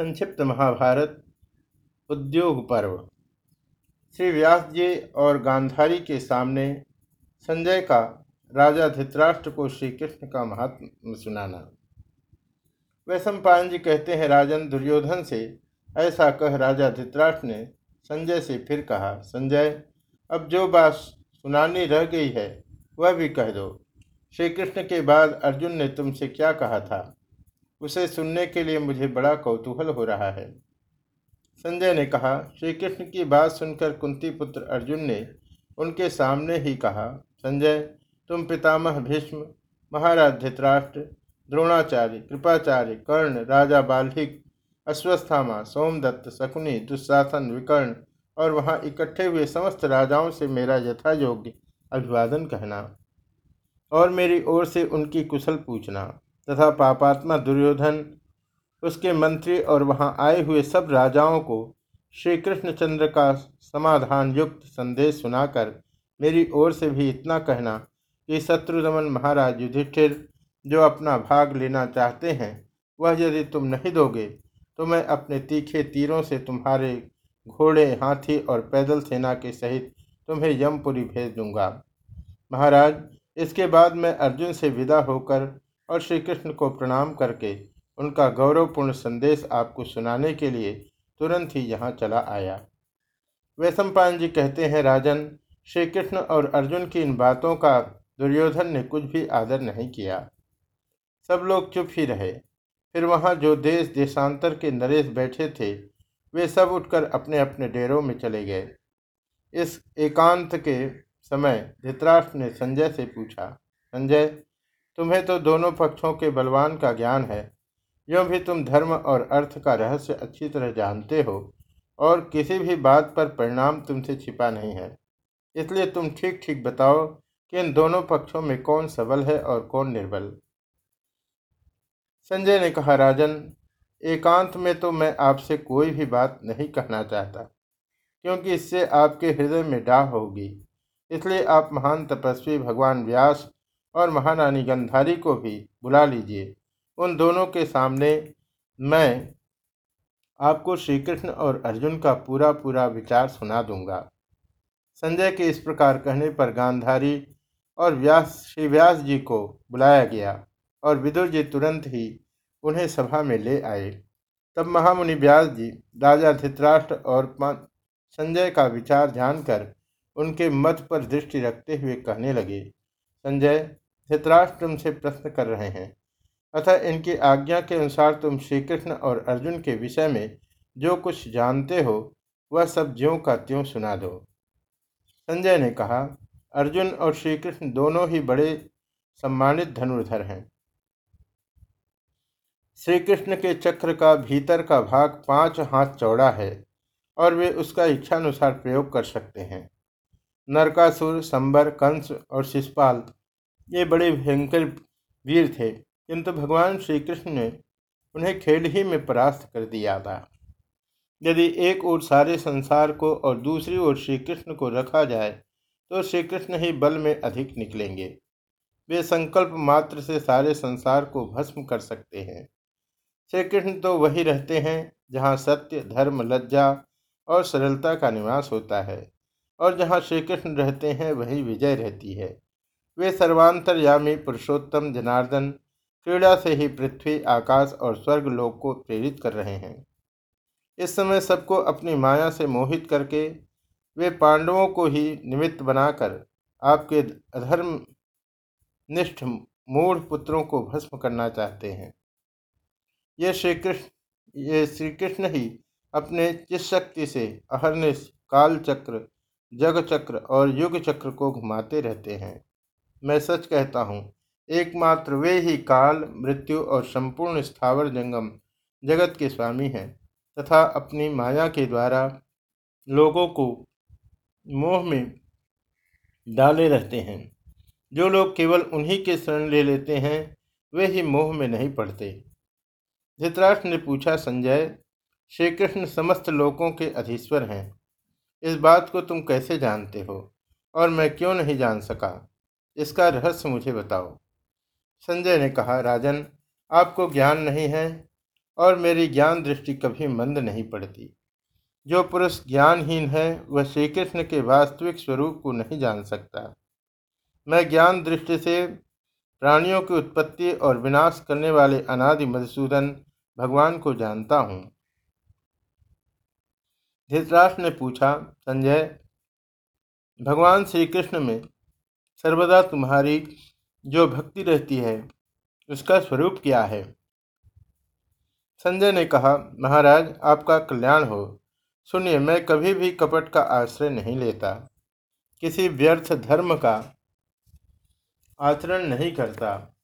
संक्षिप्त महाभारत उद्योग पर्व। श्री व्यास जी और गांधारी के सामने संजय का राजा धृतराष्ट्र को श्री कृष्ण का महात्म सुनाना। वैशंपायन जी कहते हैं, राजन दुर्योधन से ऐसा कह राजा धृतराष्ट्र ने संजय से फिर कहा, संजय, अब जो बात सुनानी रह गई है, वह भी कह दो। श्री कृष्ण के बाद अर्जुन ने तुमसे क्या कहा था? उसे सुनने के लिए मुझे बड़ा कौतूहल हो रहा है। संजय ने कहा श्री कृष्ण की बात सुनकर कुंती पुत्र अर्जुन ने उनके सामने ही कहा, संजय, तुम पितामह भीष्म महाराज धृतराष्ट्र द्रोणाचार्य, कृपाचार्य, कर्ण, राजा बाल्हिक, अश्वस्थामा, सोमदत्त, शकुनी दुस्साहन विकर्ण और वहाँ इकट्ठे हुए समस्त राजाओं से मेरा यथा योग्य अभिवादन कहना और मेरी ओर से उनकी कुशल पूछना। तथा पापात्मा दुर्योधन, उसके मंत्री और वहाँ आए हुए सब राजाओं को श्री कृष्णचंद्र का समाधान युक्त संदेश सुनाकर मेरी ओर से भी इतना कहना कि शत्रुदमन महाराज युधिष्ठिर जो अपना भाग लेना चाहते हैं, वह यदि तुम नहीं दोगे तो मैं अपने तीखे तीरों से तुम्हारे घोड़े, हाथी और पैदल सेना के सहित तुम्हें यमपुरी भेज दूँगा। महाराज, इसके बाद मैं अर्जुन से विदा होकर और श्री कृष्ण को प्रणाम करके उनका गौरवपूर्ण संदेश आपको सुनाने के लिए तुरंत ही यहाँ चला आया। वैशंपायन जी कहते हैं, राजन श्री कृष्ण और अर्जुन की इन बातों का दुर्योधन ने कुछ भी आदर नहीं किया। सब लोग चुप ही रहे। फिर वहाँ जो देश देशांतर के नरेश बैठे थे, वे सब उठकर अपने अपने डेरों में चले गए। इस एकांत के समय धृतराष्ट्र ने संजय से पूछा, संजय तुम्हें तो दोनों पक्षों के बलवान का ज्ञान है। यो भी तुम धर्म और अर्थ का रहस्य अच्छी तरह जानते हो, और किसी भी बात पर परिणाम तुमसे छिपा नहीं है। इसलिए तुम ठीक ठीक बताओ कि इन दोनों पक्षों में कौन सबल है और कौन निर्बल। संजय ने कहा, राजन, एकांत में तो मैं आपसे कोई भी बात नहीं कहना चाहता, क्योंकि इससे आपके हृदय में डाह होगी। इसलिए आप महान तपस्वी भगवान व्यास और महारानी गंधारी को भी बुला लीजिए। उन दोनों के सामने मैं आपको श्री कृष्ण और अर्जुन का पूरा पूरा विचार सुना दूँगा। संजय के इस प्रकार कहने पर गांधारी और व्यास, श्री व्यास जी को बुलाया गया और विदुर जी तुरंत ही उन्हें सभा में ले आए। तब महामुनि व्यास जी, राजा धित्राष्ट्र और संजय का विचार जानकर उनके मत पर दृष्टि रखते हुए कहने लगे संजय धृतराष्ट्र तुमसे प्रश्न कर रहे हैं। अतः इनकी आज्ञा के अनुसार तुम श्री कृष्ण और अर्जुन के विषय में जो कुछ जानते हो, वह सब ज्यों का त्यों सुना दो। संजय ने कहा, अर्जुन और श्री कृष्ण दोनों ही बड़े सम्मानित धनुर्धर हैं। श्री कृष्ण के चक्र का भीतर का भाग पाँच हाथ चौड़ा है और वे उसका इच्छानुसार प्रयोग कर सकते हैं। नरकासुर, संबर, कंस और शिषपाल, ये बड़े भयंकर वीर थे। किंतु भगवान श्री कृष्ण ने उन्हें खेल ही में परास्त कर दिया था। यदि एक ओर सारे संसार को और दूसरी ओर श्री कृष्ण को रखा जाए तो श्री कृष्ण ही बल में अधिक निकलेंगे। वे संकल्प मात्र से सारे संसार को भस्म कर सकते हैं। श्री कृष्ण तो वही रहते हैं, जहाँ सत्य, धर्म, लज्जा और सरलता का निवास होता है। और जहाँ श्री कृष्ण रहते हैं, वही विजय रहती है। वे सर्वांतरयामी पुरुषोत्तम जनार्दन, क्रीड़ा से ही पृथ्वी, आकाश और स्वर्ग लोक को प्रेरित कर रहे हैं। इस समय सबको अपनी माया से मोहित करके वे पांडवों को ही निमित्त बनाकर आपके अधर्म निष्ठ मूढ़ पुत्रों को भस्म करना चाहते हैं। ये श्री कृष्ण ये श्री कृष्ण ही अपने जिस शक्ति से अहरनिश काल चक्र जग चक्र और युग चक्र को घुमाते रहते हैं। मैं सच कहता हूँ, एकमात्र वे ही काल, मृत्यु और संपूर्ण स्थावर जंगम जगत के स्वामी हैं तथा अपनी माया के द्वारा लोगों को मोह में डाले रहते हैं। जो लोग केवल उन्हीं के शरण ले लेते हैं, वे ही मोह में नहीं पड़ते। धृतराष्ट्र ने पूछा, संजय श्री कृष्ण समस्त लोगों के अधीश्वर हैं। इस बात को तुम कैसे जानते हो? और मैं क्यों नहीं जान सका? इसका रहस्य मुझे बताओ। संजय ने कहा, राजन, आपको ज्ञान नहीं है और मेरी ज्ञान दृष्टि कभी मंद नहीं पड़ती। जो पुरुष ज्ञानहीन है, वह श्री कृष्ण के वास्तविक स्वरूप को नहीं जान सकता। मैं ज्ञान दृष्टि से प्राणियों की उत्पत्ति और विनाश करने वाले अनादि मधुसूदन भगवान को जानता हूँ। धृतराष्ट्र ने पूछा, संजय, भगवान श्री कृष्ण में सर्वदा तुम्हारी जो भक्ति रहती है, उसका स्वरूप क्या है? संजय ने कहा, महाराज, आपका कल्याण हो। सुनिए, मैं कभी भी कपट का आश्रय नहीं लेता। किसी व्यर्थ धर्म का आचरण नहीं करता।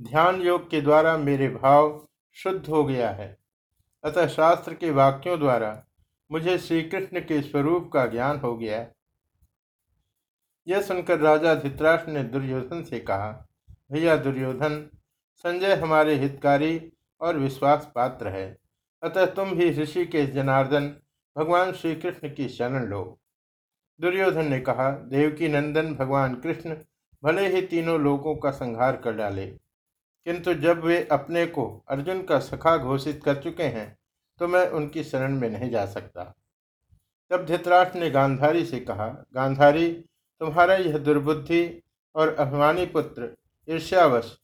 ध्यान योग के द्वारा मेरे भाव शुद्ध हो गया है। अतः शास्त्र के वाक्यों द्वारा मुझे श्री कृष्ण के स्वरूप का ज्ञान हो गया। यह सुनकर राजा धित्राष्ट्र ने दुर्योधन से कहा, भैया दुर्योधन, संजय हमारे हितकारी और विश्वास पात्र है। अतः तुम भी ऋषि के जनार्दन, भगवान श्री कृष्ण की शरण लो। दुर्योधन ने कहा, देवकी नंदन, भगवान कृष्ण, भले ही तीनों लोगों का संहार कर डाले, किंतु जब वे अपने को अर्जुन का सखा घोषित कर चुके हैं तो मैं उनकी शरण में नहीं जा सकता। तब धृतराष्ट्र ने गांधारी से कहा, गांधारी, तुम्हारा यह दुर्बुद्धि और अभिमानी पुत्र ईर्ष्यावश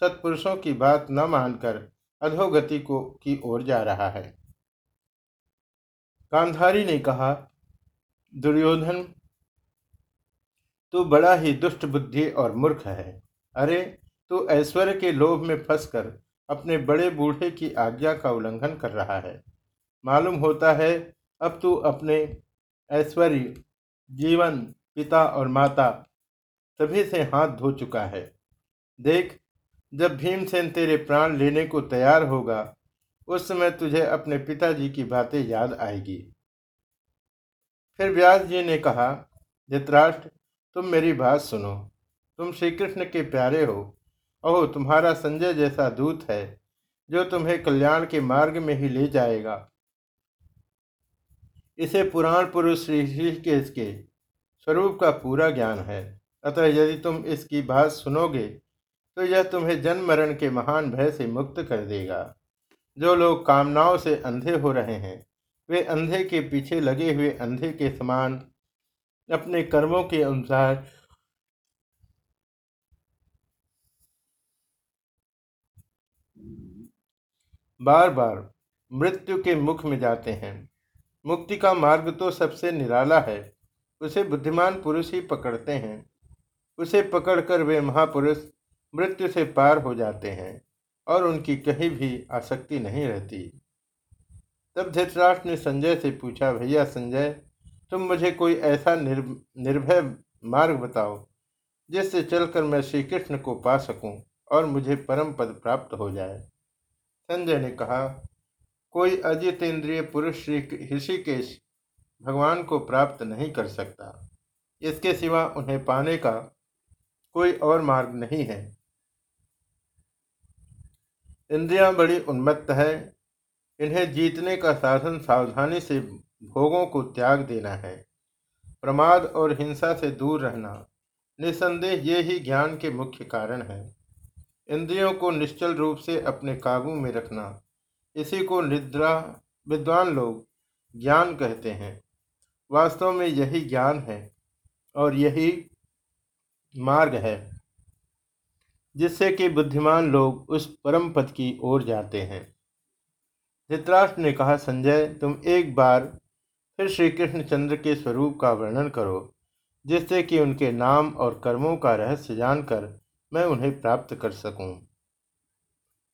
सत्पुरुषों की बात न मानकर अधोगति को की ओर जा रहा है। गांधारी ने कहा, दुर्योधन, तू बड़ा ही दुष्ट बुद्धि और मूर्ख है। अरे, तू ऐश्वर्य के लोभ में फंसकर अपने बड़े बूढ़े की आज्ञा का उल्लंघन कर रहा है। मालूम होता है, अब तू अपने ऐश्वर्य, जीवन, पिता और माता सभी से हाथ धो चुका है। देख, जब भीमसेन तेरे प्राण लेने को तैयार होगा, उस समय तुझे अपने पिताजी की बातें याद आएगी। फिर व्यास जी ने कहा, धृतराष्ट्र, तुम मेरी बात सुनो। तुम श्री कृष्ण के प्यारे हो। ओह, तुम्हारा संजय जैसा दूत है, जो तुम्हें कल्याण के मार्ग में ही ले जाएगा। इसे पुराण पुरुष श्री ऋषिकेश के स्वरूप का पूरा ज्ञान है। अतः यदि तुम इसकी बात सुनोगे तो यह तुम्हें जन्म मरण के महान भय से मुक्त कर देगा। जो लोग कामनाओं से अंधे हो रहे हैं, वे अंधे के पीछे लगे हुए अंधे के समान अपने कर्मों के अनुसार बार बार मृत्यु के मुख में जाते हैं। मुक्ति का मार्ग तो सबसे निराला है। उसे बुद्धिमान पुरुष ही पकड़ते हैं। उसे पकड़कर वे महापुरुष मृत्यु से पार हो जाते हैं और उनकी कहीं भी आसक्ति नहीं रहती। तब धृतराष्ट्र ने संजय से पूछा भैया संजय तुम मुझे कोई ऐसा निर, निर्भय मार्ग बताओ जिससे चलकर मैं श्री कृष्ण को पा सकूँ और मुझे परम पद प्राप्त हो जाए? संजय ने कहा, कोई अजितेंद्रिय पुरुष श्री ऋषिकेश भगवान को प्राप्त नहीं कर सकता। इसके सिवा उन्हें पाने का कोई और मार्ग नहीं है। इंद्रियाँ बड़ी उन्मत्त है। इन्हें जीतने का साधन सावधानी से भोगों को त्याग देना है। प्रमाद और हिंसा से दूर रहना निसंदेह ये ही ज्ञान के मुख्य कारण है। इंद्रियों को निश्चल रूप से अपने काबू में रखना। इसी को निद्रा, विद्वान लोग ज्ञान कहते हैं। वास्तव में यही ज्ञान है और यही मार्ग है, जिससे कि बुद्धिमान लोग उस परम पद की ओर जाते हैं। धृतराष्ट्र ने कहा, संजय, तुम एक बार फिर श्री कृष्णचंद्र के स्वरूप का वर्णन करो, जिससे कि उनके नाम और कर्मों का रहस्य जानकर मैं उन्हें प्राप्त कर सकूँ।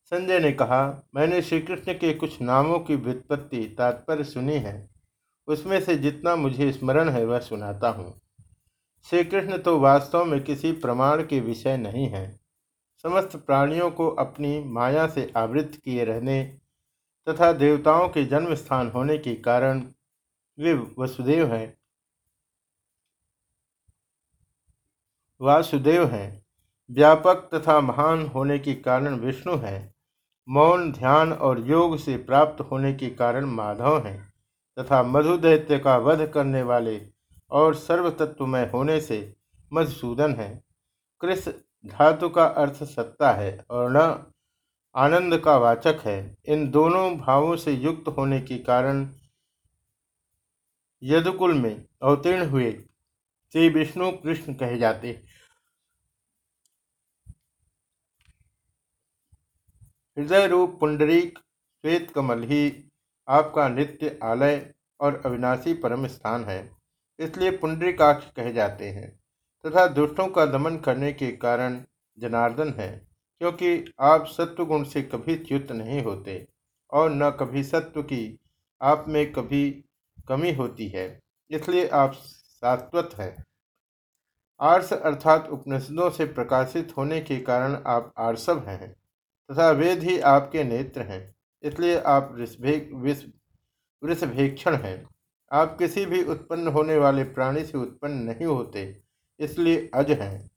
संजय ने कहा, मैंने श्री कृष्ण के कुछ नामों की व्युत्पत्ति तात्पर्य सुनी है। उसमें से जितना मुझे स्मरण है, वह सुनाता हूँ। श्री कृष्ण तो वास्तव में किसी प्रमाण के विषय नहीं है। समस्त प्राणियों को अपनी माया से आवृत किए रहने तथा देवताओं के जन्म स्थान होने के कारण वे वसुदेव हैं। वासुदेव हैं। व्यापक तथा महान होने के कारण विष्णु है। मौन, ध्यान और योग से प्राप्त होने के कारण माधव हैं तथा मधु दैत्य का वध करने वाले और सर्वतत्वमय होने से मधुसूदन है। कृष धातु का अर्थ सत्ता है और न आनंद का वाचक है। इन दोनों भावों से युक्त होने के कारण यदुकुल में अवतीर्ण हुए श्री विष्णु कृष्ण कहे जाते हृदय रूप पुंडरीक श्वेत कमल ही आपका नित्य आलय और अविनाशी परम स्थान है। इसलिए पुंडरीकाक्ष कहे जाते हैं तथा दुष्टों का दमन करने के कारण जनार्दन है, क्योंकि आप सत्व गुण से कभी च्युत नहीं होते और न कभी सत्व की आप में कभी कमी होती है, इसलिए आप सात्वत है। आर्स अर्थात उपनिषदों से प्रकाशित होने के कारण आप आर्सव हैं। तथा वेद ही आपके नेत्र हैं। इसलिए आप वृषभेक्षण हैं। आप किसी भी उत्पन्न होने वाले प्राणी से उत्पन्न नहीं होते, इसलिए अज हैं।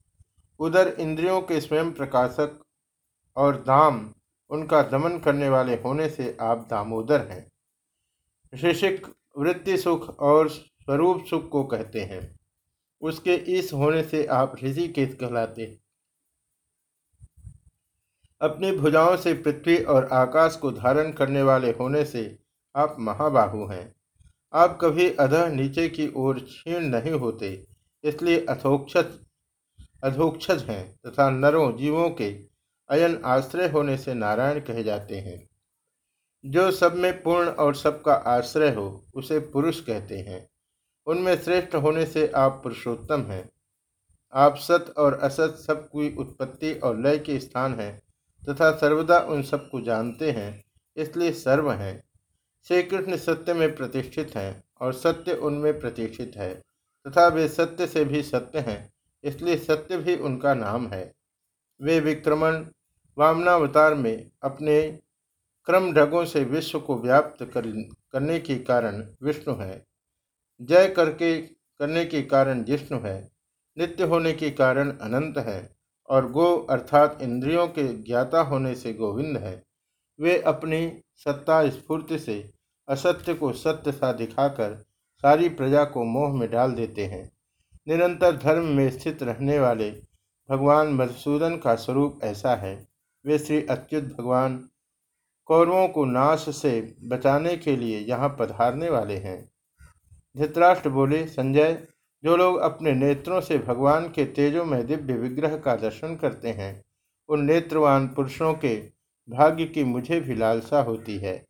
उधर इंद्रियों के स्वयं प्रकाशक और दाम उनका दमन करने वाले होने से आप दामोदर हैं। ऋषिक वृत्ति सुख और स्वरूप सुख को कहते हैं। उसके इस होने से आप ऋषिकेश कहलाते अपनी भुजाओं से पृथ्वी और आकाश को धारण करने वाले होने से आप महाबाहु हैं। आप कभी अधः नीचे की ओर क्षीण नहीं होते, इसलिए अथोक्षत अधोक्षज हैं तथा नरों जीवों के अयन आश्रय होने से नारायण कहे जाते हैं। जो सब में पूर्ण और सबका आश्रय हो, उसे पुरुष कहते हैं। उनमें श्रेष्ठ होने से आप पुरुषोत्तम हैं। आप सत और असत सब की उत्पत्ति और लय के स्थान हैं। तथा सर्वदा उन सबको जानते हैं इसलिए सर्व हैं। श्री कृष्ण सत्य में प्रतिष्ठित हैं और सत्य उनमें प्रतिष्ठित है तथा वे सत्य से भी सत्य हैं इसलिए सत्य भी उनका नाम है। वे विक्रमण वामनावतार में अपने क्रम ढगों से विश्व को व्याप्त कर, करने के कारण विष्णु है। जय करके करने के कारण जिष्णु है नित्य होने के कारण अनंत है। और गो अर्थात इंद्रियों के ज्ञाता होने से गोविंद है। वे अपनी सत्ता स्फूर्ति से असत्य को सत्य सा दिखाकर सारी प्रजा को मोह में डाल देते हैं। निरंतर धर्म में स्थित रहने वाले भगवान मधुसूदन का स्वरूप ऐसा है। वे श्री अच्युत भगवान कौरवों को नाश से बचाने के लिए यहाँ पधारने वाले हैं। धृतराष्ट्र बोले, संजय जो लोग अपने नेत्रों से भगवान के तेजो में दिव्य विग्रह का दर्शन करते हैं, उन नेत्रवान पुरुषों के भाग्य की मुझे भी लालसा होती है।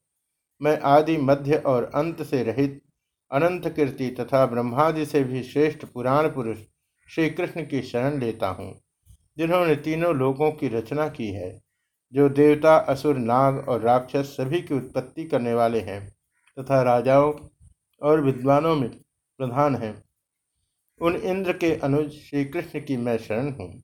मैं आदि मध्य और अंत से रहित अनंत कीर्ति तथा ब्रह्मादि से भी श्रेष्ठ पुराण पुरुष श्री कृष्ण की शरण लेता हूँ, जिन्होंने तीनों लोगों की रचना की है, जो देवता, असुर, नाग और राक्षस सभी की उत्पत्ति करने वाले हैं तथा राजाओं और विद्वानों में प्रधान हैं। उन इंद्र के अनुज श्री कृष्ण की मैं शरण हूँ।